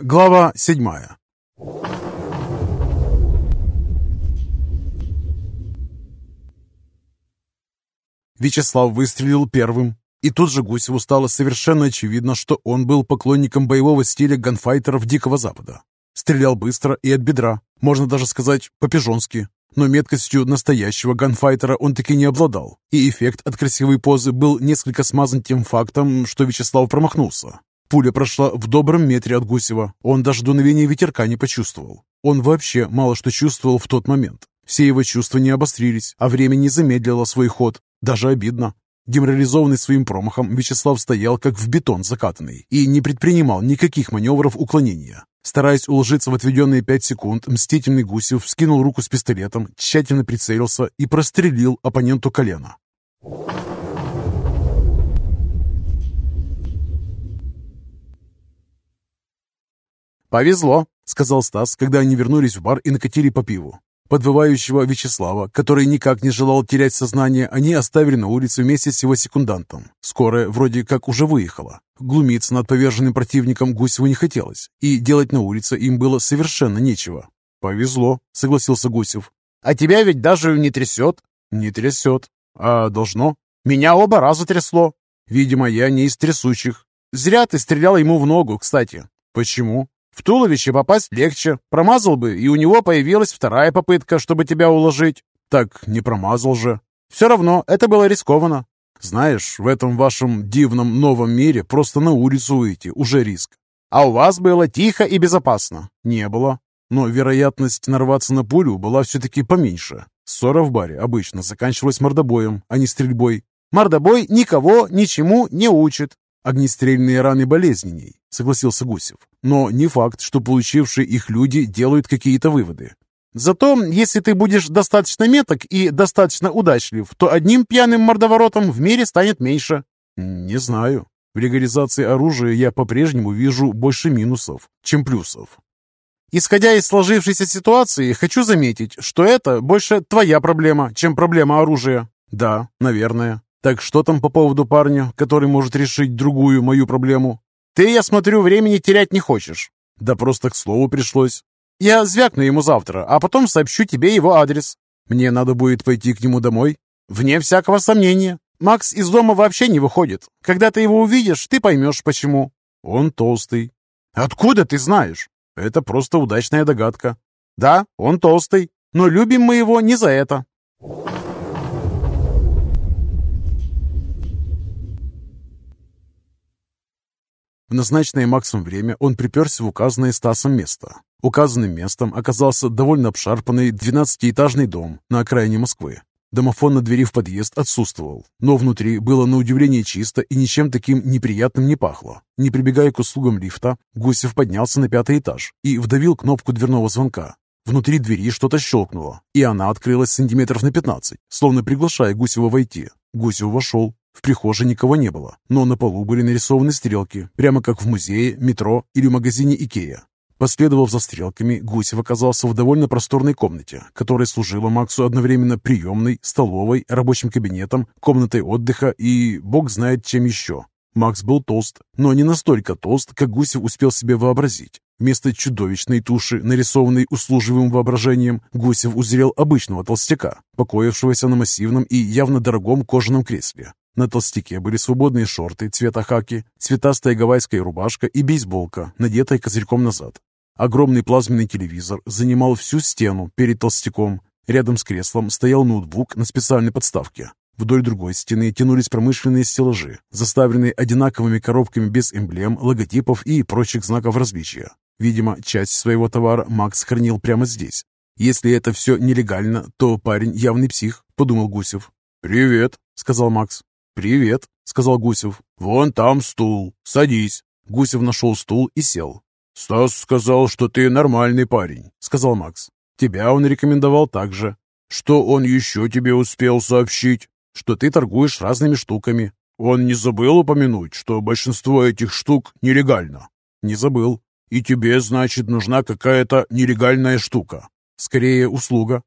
Глава седьмая Вячеслав выстрелил первым, и тут же Гусеву стало совершенно очевидно, что он был поклонником боевого стиля ганфайтеров Дикого Запада. Стрелял быстро и от бедра, можно даже сказать по-пижонски. Но меткостью настоящего ганфайтера он таки не обладал, и эффект от красивой позы был несколько смазан тем фактом, что Вячеслав промахнулся. Пуля прошла в добром метре от Гусева, он даже дуновения ветерка не почувствовал. Он вообще мало что чувствовал в тот момент. Все его чувства не обострились, а время не замедлило свой ход. Даже обидно. Деморализованный своим промахом, Вячеслав стоял как в бетон закатанный и не предпринимал никаких маневров уклонения. Стараясь уложиться в отведенные пять секунд, мстительный Гусев вскинул руку с пистолетом, тщательно прицелился и прострелил оппоненту колено. «Повезло», — сказал Стас, когда они вернулись в бар и накатили по пиву. Подвывающего Вячеслава, который никак не желал терять сознание, они оставили на улице вместе с его секундантом. Скорая вроде как уже выехала. Глумиться над поверженным противником Гусеву не хотелось, и делать на улице им было совершенно нечего. «Повезло», — согласился Гусев. «А тебя ведь даже не трясет?» «Не трясет. А должно?» «Меня оба раза трясло. Видимо, я не из трясучих. Зря ты стрелял ему в ногу, кстати». «Почему?» В туловище попасть легче. Промазал бы, и у него появилась вторая попытка, чтобы тебя уложить. Так не промазал же. Все равно, это было рискованно. Знаешь, в этом вашем дивном новом мире просто на улицу выйти уже риск. А у вас было тихо и безопасно? Не было. Но вероятность нарваться на пулю была все-таки поменьше. Ссора в баре обычно заканчивалась мордобоем, а не стрельбой. Мордобой никого ничему не учит. Огнестрельные раны болезненней, согласился Гусев. Но не факт, что получившие их люди делают какие-то выводы. Зато, если ты будешь достаточно меток и достаточно удачлив, то одним пьяным мордоворотом в мире станет меньше. Не знаю. В легализации оружия я по-прежнему вижу больше минусов, чем плюсов. Исходя из сложившейся ситуации, хочу заметить, что это больше твоя проблема, чем проблема оружия. Да, наверное. Так что там по поводу парня, который может решить другую мою проблему? Ты, я смотрю, времени терять не хочешь. Да просто к слову пришлось. Я звякну ему завтра, а потом сообщу тебе его адрес. Мне надо будет пойти к нему домой? Вне всякого сомнения. Макс из дома вообще не выходит. Когда ты его увидишь, ты поймешь, почему. Он толстый. Откуда ты знаешь? Это просто удачная догадка. Да, он толстый, но любим мы его не за это. В назначенное Максом время он приперся в указанное Стасом место. Указанным местом оказался довольно обшарпанный двенадцатиэтажный дом на окраине Москвы. Домофон на двери в подъезд отсутствовал, но внутри было на удивление чисто и ничем таким неприятным не пахло. Не прибегая к услугам лифта, Гусев поднялся на пятый этаж и вдавил кнопку дверного звонка. Внутри двери что-то щелкнуло, и она открылась сантиметров на пятнадцать, словно приглашая Гусева войти. Гусев вошел, в прихожей никого не было, но на полу были нарисованы стрелки, прямо как в музее, метро или магазине Икея. Последовав за стрелками, Гусев оказался в довольно просторной комнате, которая служила Максу одновременно приемной, столовой, рабочим кабинетом, комнатой отдыха и бог знает чем еще. Макс был толст, но не настолько толст, как Гусев успел себе вообразить. Вместо чудовищной туши, нарисованной услужливым воображением, Гусев узрел обычного толстяка, покоившегося на массивном и явно дорогом кожаном кресле. На толстяке были свободные шорты цвета хаки, цветастая гавайская рубашка и бейсболка, надетая козырьком назад. Огромный плазменный телевизор занимал всю стену перед толстяком. Рядом с креслом стоял ноутбук на специальной подставке. Вдоль другой стены тянулись промышленные стеллажи, заставленные одинаковыми коробками без эмблем, логотипов и прочих знаков различия. Видимо, часть своего товара Макс хранил прямо здесь. Если это все нелегально, то парень явный псих, подумал Гусев. «Привет», — сказал Макс. «Привет», — сказал Гусев. «Вон там стул. Садись». Гусев нашел стул и сел. «Стас сказал, что ты нормальный парень», — сказал Макс. «Тебя он рекомендовал также. Что он еще тебе успел сообщить? Что ты торгуешь разными штуками. Он не забыл упомянуть, что большинство этих штук нелегально?» «Не забыл. И тебе, значит, нужна какая-то нелегальная штука. Скорее, услуга.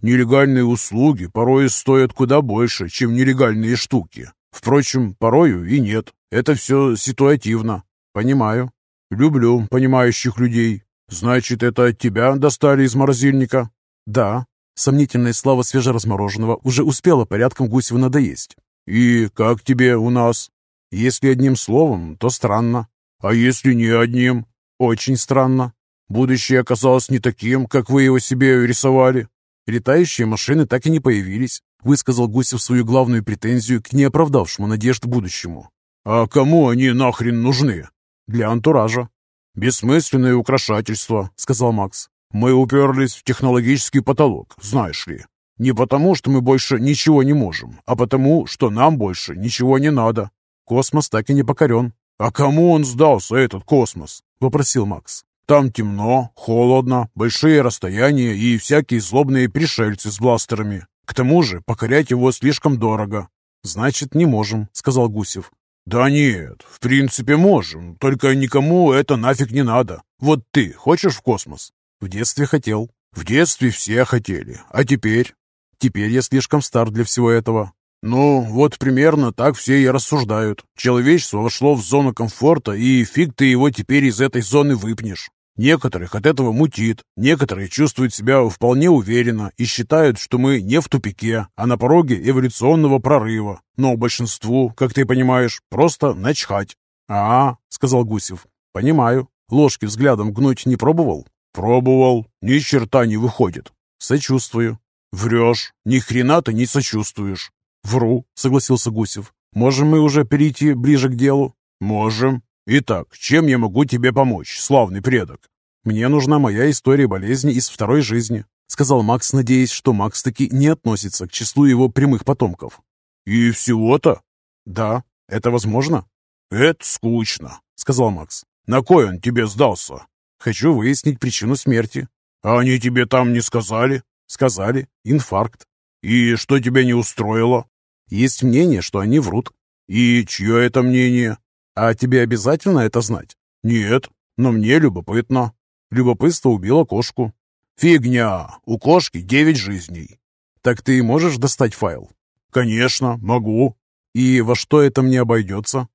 Нелегальные услуги порой стоят куда больше, чем нелегальные штуки. Впрочем, порою и нет. Это все ситуативно. Понимаю. «Люблю понимающих людей. Значит, это тебя достали из морозильника?» «Да». Сомнительная слава свежеразмороженного уже успела порядком Гусеву надоесть. «И как тебе у нас?» «Если одним словом, то странно. А если не одним?» «Очень странно. Будущее оказалось не таким, как вы его себе рисовали. Летающие машины так и не появились», высказал Гусев свою главную претензию к неоправдавшему надежд будущему. «А кому они нахрен нужны?» «Для антуража». «Бессмысленное украшательство», — сказал Макс. «Мы уперлись в технологический потолок, знаешь ли. Не потому, что мы больше ничего не можем, а потому, что нам больше ничего не надо. Космос так и не покорен». «А кому он сдался, этот космос?» — вопросил Макс. «Там темно, холодно, большие расстояния и всякие злобные пришельцы с бластерами. К тому же покорять его слишком дорого». «Значит, не можем», — сказал Гусев. «Да нет, в принципе можем, только никому это нафиг не надо. Вот ты хочешь в космос?» «В детстве хотел». «В детстве все хотели. А теперь?» «Теперь я слишком стар для всего этого». «Ну, вот примерно так все и рассуждают. Человечество вошло в зону комфорта, и фиг ты его теперь из этой зоны выпнешь. Некоторых от этого мутит, некоторые чувствуют себя вполне уверенно и считают, что мы не в тупике, а на пороге эволюционного прорыва. Но большинству, как ты понимаешь, просто начхать. «А, — сказал Гусев, — понимаю. Ложки взглядом гнуть не пробовал?» «Пробовал. Ни черта не выходит». «Сочувствую». «Врешь. Ни хрена ты не сочувствуешь». «Вру», — согласился Гусев. «Можем мы уже перейти ближе к делу?» «Можем. «Итак, чем я могу тебе помочь, славный предок?» «Мне нужна моя история болезни из второй жизни», сказал Макс, надеясь, что Макс таки не относится к числу его прямых потомков. «И всего-то?» «Да, это возможно?» «Это скучно», — сказал Макс. «На кой он тебе сдался?» «Хочу выяснить причину смерти». «А они тебе там не сказали?» «Сказали. Инфаркт». «И что тебя не устроило?» «Есть мнение, что они врут». «И чье это мнение?» «А тебе обязательно это знать?» «Нет, но мне любопытно». Любопытство убило кошку. «Фигня! У кошки девять жизней». «Так ты можешь достать файл?» «Конечно, могу». «И во что это мне обойдется?»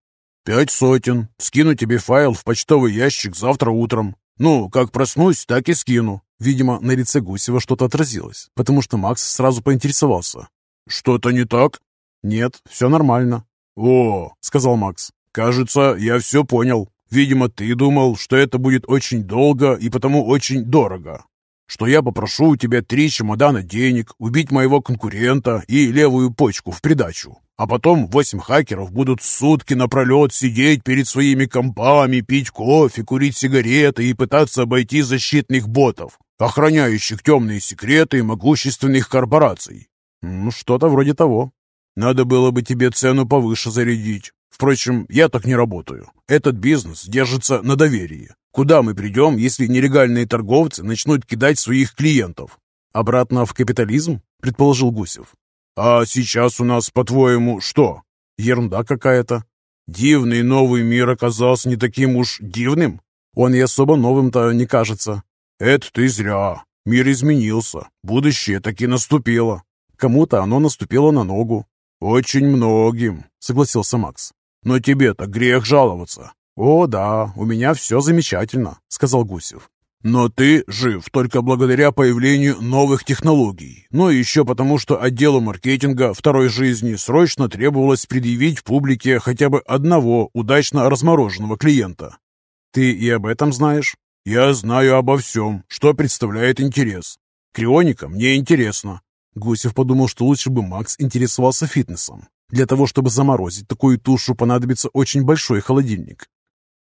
«Пять сотен. Скину тебе файл в почтовый ящик завтра утром. Ну, как проснусь, так и скину». Видимо, на лице Гусева что-то отразилось, потому что Макс сразу поинтересовался. «Что-то не так?» «Нет, все нормально». «О», — сказал Макс, «Кажется, я все понял. Видимо, ты думал, что это будет очень долго и потому очень дорого. Что я попрошу у тебя три чемодана денег, убить моего конкурента и левую почку в придачу. А потом восемь хакеров будут сутки напролет сидеть перед своими компами, пить кофе, курить сигареты и пытаться обойти защитных ботов, охраняющих темные секреты могущественных корпораций. Ну, что-то вроде того. Надо было бы тебе цену повыше зарядить. Впрочем, я так не работаю. Этот бизнес держится на доверии. Куда мы придем, если нелегальные торговцы начнут кидать своих клиентов? Обратно в капитализм, предположил Гусев. А сейчас у нас, по-твоему, что? Ерунда какая-то. Дивный новый мир оказался не таким уж дивным. Он и особо новым-то не кажется. Это ты зря. Мир изменился. Будущее таки наступило. Кому-то оно наступило на ногу. Очень многим, согласился Макс. Но тебе-то грех жаловаться. О, да, у меня все замечательно, сказал Гусев. Но ты жив только благодаря появлению новых технологий. Но еще потому, что отделу маркетинга второй жизни срочно требовалось предъявить публике хотя бы одного удачно размороженного клиента. Ты и об этом знаешь? Я знаю обо всем, что представляет интерес. Крионика мне интересно. Гусев подумал, что лучше бы Макс интересовался фитнесом. Для того, чтобы заморозить такую тушу, понадобится очень большой холодильник.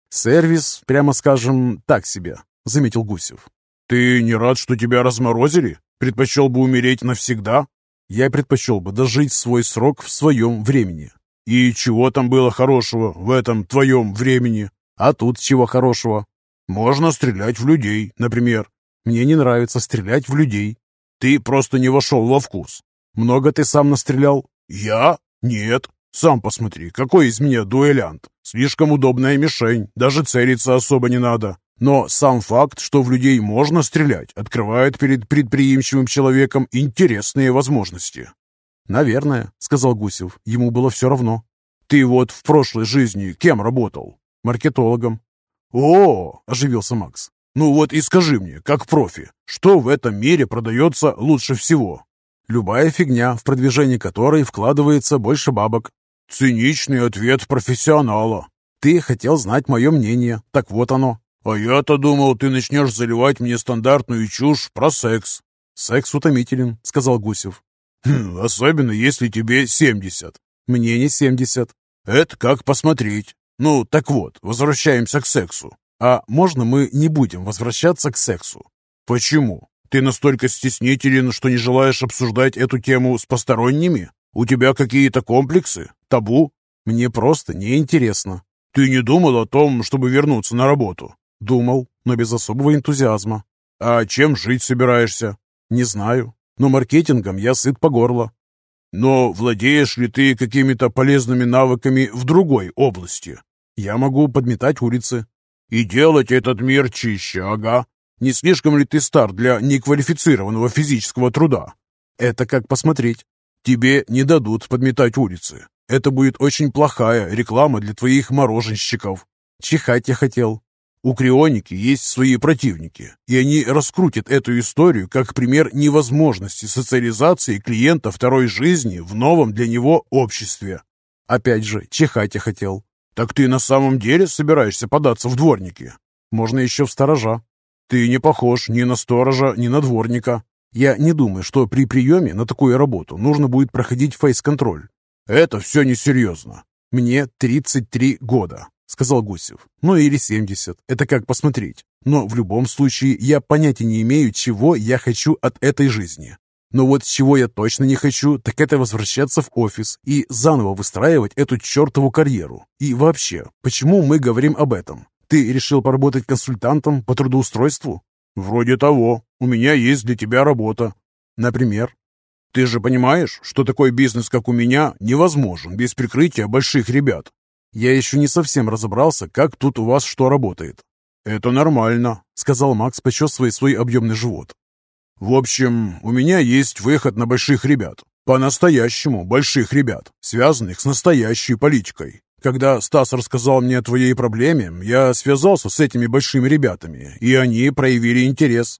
«Сервис, прямо скажем, так себе», — заметил Гусев. «Ты не рад, что тебя разморозили? Предпочел бы умереть навсегда?» «Я предпочел бы дожить свой срок в своем времени». «И чего там было хорошего в этом твоем времени?» «А тут чего хорошего?» «Можно стрелять в людей, например». «Мне не нравится стрелять в людей». «Ты просто не вошел во вкус». «Много ты сам настрелял?» «Я? «Нет, сам посмотри, какой из меня дуэлянт. Слишком удобная мишень, даже целиться особо не надо. Но сам факт, что в людей можно стрелять, открывает перед предприимчивым человеком интересные возможности». «Наверное», — сказал Гусев, ему было все равно. «Ты вот в прошлой жизни кем работал?» «Маркетологом». «О!» – оживился Макс. «Ну вот и скажи мне, как профи, что в этом мире продается лучше всего?» «Любая фигня, в продвижении которой вкладывается больше бабок». «Циничный ответ профессионала». «Ты хотел знать мое мнение, так вот оно». «А я-то думал, ты начнешь заливать мне стандартную чушь про секс». «Секс утомителен», — сказал Гусев. Хм, «Особенно, если тебе семьдесят». «Мне не семьдесят». «Это как посмотреть. Ну, так вот, возвращаемся к сексу. А можно мы не будем возвращаться к сексу? Почему? Ты настолько стеснителен, что не желаешь обсуждать эту тему с посторонними? У тебя какие-то комплексы? Табу? Мне просто неинтересно. Ты не думал о том, чтобы вернуться на работу? Думал, но без особого энтузиазма. А чем жить собираешься? Не знаю, но маркетингом я сыт по горло. Но владеешь ли ты какими-то полезными навыками в другой области? Я могу подметать улицы. И делать этот мир чище, ага. Не слишком ли ты стар для неквалифицированного физического труда? Это как посмотреть. Тебе не дадут подметать улицы. Это будет очень плохая реклама для твоих мороженщиков. Чихать я хотел. У крионики есть свои противники, и они раскрутят эту историю как пример невозможности социализации клиента второй жизни в новом для него обществе. Опять же, чихать я хотел. «Так ты на самом деле собираешься податься в дворники? Можно еще в сторожа. Ты не похож ни на сторожа, ни на дворника. Я не думаю, что при приеме на такую работу нужно будет проходить фейс-контроль. Это все несерьезно. Мне 33 года, сказал Гусев. Ну или 70, это как посмотреть. Но в любом случае я понятия не имею, чего я хочу от этой жизни. Но вот чего я точно не хочу, так это возвращаться в офис и заново выстраивать эту чертову карьеру. И вообще, почему мы говорим об этом? Ты решил поработать консультантом по трудоустройству? Вроде того. У меня есть для тебя работа. Например? Ты же понимаешь, что такой бизнес, как у меня, невозможен без прикрытия больших ребят. Я еще не совсем разобрался, как тут у вас что работает. Это нормально, сказал Макс, почесывая свой объемный живот. В общем, у меня есть выход на больших ребят. По-настоящему больших ребят, связанных с настоящей политикой. Когда Стас рассказал мне о твоей проблеме, я связался с этими большими ребятами, и они проявили интерес.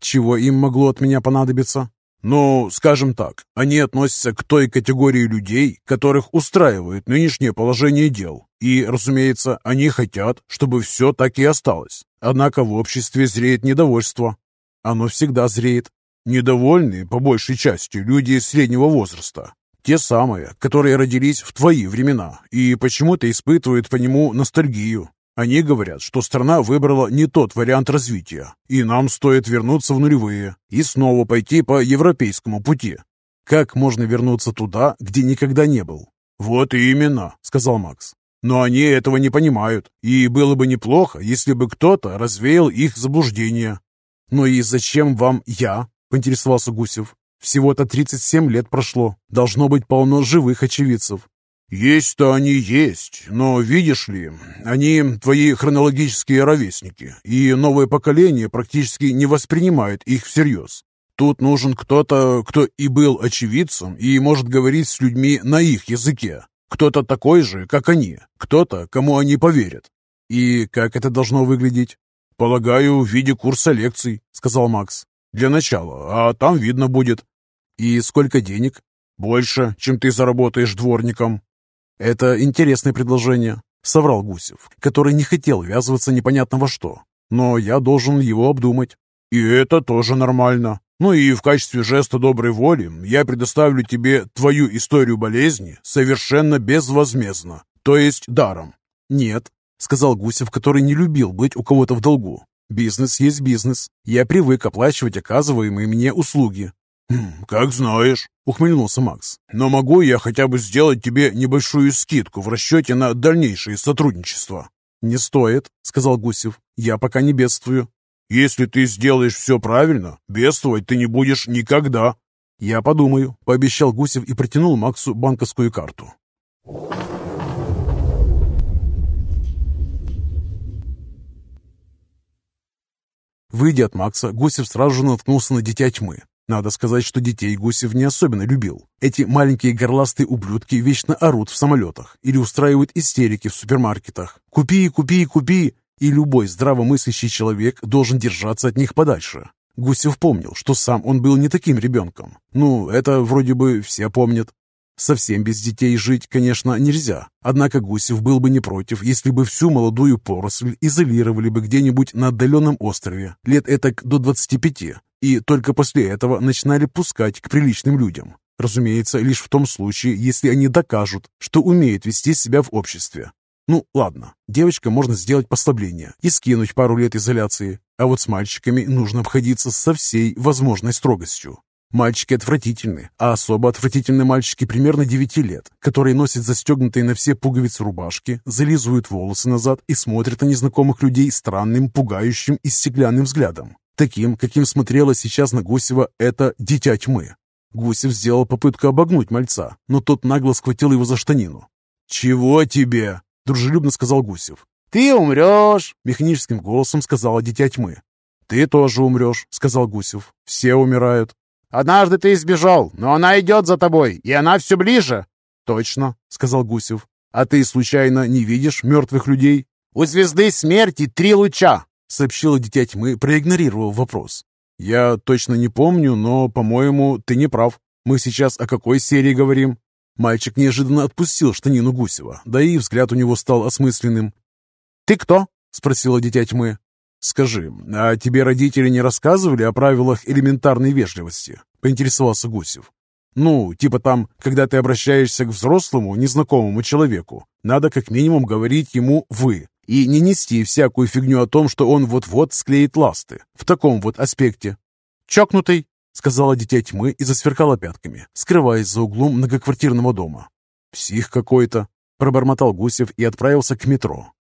Чего им могло от меня понадобиться? Ну, скажем так, они относятся к той категории людей, которых устраивает нынешнее положение дел. И, разумеется, они хотят, чтобы все так и осталось. Однако в обществе зреет недовольство. Оно всегда зреет. Недовольны, по большей части, люди среднего возраста. Те самые, которые родились в твои времена и почему-то испытывают по нему ностальгию. Они говорят, что страна выбрала не тот вариант развития, и нам стоит вернуться в нулевые и снова пойти по европейскому пути. Как можно вернуться туда, где никогда не был? Вот именно, сказал Макс. Но они этого не понимают, и было бы неплохо, если бы кто-то развеял их заблуждения. «Ну и зачем вам я?» – поинтересовался Гусев. «Всего-то 37 лет прошло. Должно быть полно живых очевидцев». «Есть-то они есть, но, видишь ли, они твои хронологические ровесники, и новое поколение практически не воспринимает их всерьез. Тут нужен кто-то, кто и был очевидцем, и может говорить с людьми на их языке. Кто-то такой же, как они, кто-то, кому они поверят. И как это должно выглядеть? «Полагаю, в виде курса лекций», — сказал Макс. «Для начала, а там видно будет». «И сколько денег?» «Больше, чем ты заработаешь дворником». «Это интересное предложение», — соврал Гусев, который не хотел ввязываться непонятно во что. «Но я должен его обдумать». «И это тоже нормально. Ну и в качестве жеста доброй воли я предоставлю тебе твою историю болезни совершенно безвозмездно, то есть даром». «Нет, сказал Гусев, который не любил быть у кого-то в долгу. «Бизнес есть бизнес. Я привык оплачивать оказываемые мне услуги». «Хм, «Как знаешь», — ухмыльнулся Макс. «Но могу я хотя бы сделать тебе небольшую скидку в расчете на дальнейшее сотрудничество?» «Не стоит», — сказал Гусев. «Я пока не бедствую». «Если ты сделаешь все правильно, бедствовать ты не будешь никогда». «Я подумаю», — пообещал Гусев и протянул Максу банковскую карту. Выйдя от Макса, Гусев сразу же наткнулся на дитя тьмы. Надо сказать, что детей Гусев не особенно любил. Эти маленькие горластые ублюдки вечно орут в самолетах или устраивают истерики в супермаркетах. «Купи, купи, купи!» и любой здравомыслящий человек должен держаться от них подальше. Гусев помнил, что сам он был не таким ребенком. Ну, это вроде бы все помнят. Совсем без детей жить, конечно, нельзя. Однако Гусев был бы не против, если бы всю молодую поросль изолировали бы где-нибудь на отдаленном острове, лет этак до 25, и только после этого начинали пускать к приличным людям. Разумеется, лишь в том случае, если они докажут, что умеют вести себя в обществе. Ну, ладно, девочка можно сделать послабление и скинуть пару лет изоляции, а вот с мальчиками нужно обходиться со всей возможной строгостью. Мальчики отвратительны, а особо отвратительны мальчики примерно 9 лет, которые носят застегнутые на все пуговицы рубашки, зализывают волосы назад и смотрят на незнакомых людей странным, пугающим и стеклянным взглядом. Таким, каким смотрела сейчас на Гусева это «дитя тьмы». Гусев сделал попытку обогнуть мальца, но тот нагло схватил его за штанину. «Чего тебе?» – дружелюбно сказал Гусев. «Ты умрешь!» – механическим голосом сказала дитя тьмы. «Ты тоже умрешь», — сказал Гусев. «Все умирают». Однажды ты избежал, но она идет за тобой, и она все ближе». «Точно», — сказал Гусев. «А ты, случайно, не видишь мертвых людей?» «У звезды смерти три луча», — сообщила дитя тьмы, проигнорировав вопрос. «Я точно не помню, но, по-моему, ты не прав. Мы сейчас о какой серии говорим?» Мальчик неожиданно отпустил штанину Гусева, да и взгляд у него стал осмысленным. «Ты кто?» — спросила дитя тьмы. «Скажи, а тебе родители не рассказывали о правилах элементарной вежливости?» – поинтересовался Гусев. «Ну, типа там, когда ты обращаешься к взрослому, незнакомому человеку, надо как минимум говорить ему «вы» и не нести всякую фигню о том, что он вот-вот склеит ласты. В таком вот аспекте». «Чокнутый», — сказала дитя тьмы и засверкала пятками, скрываясь за углом многоквартирного дома. «Псих какой-то», — пробормотал Гусев и отправился к метро.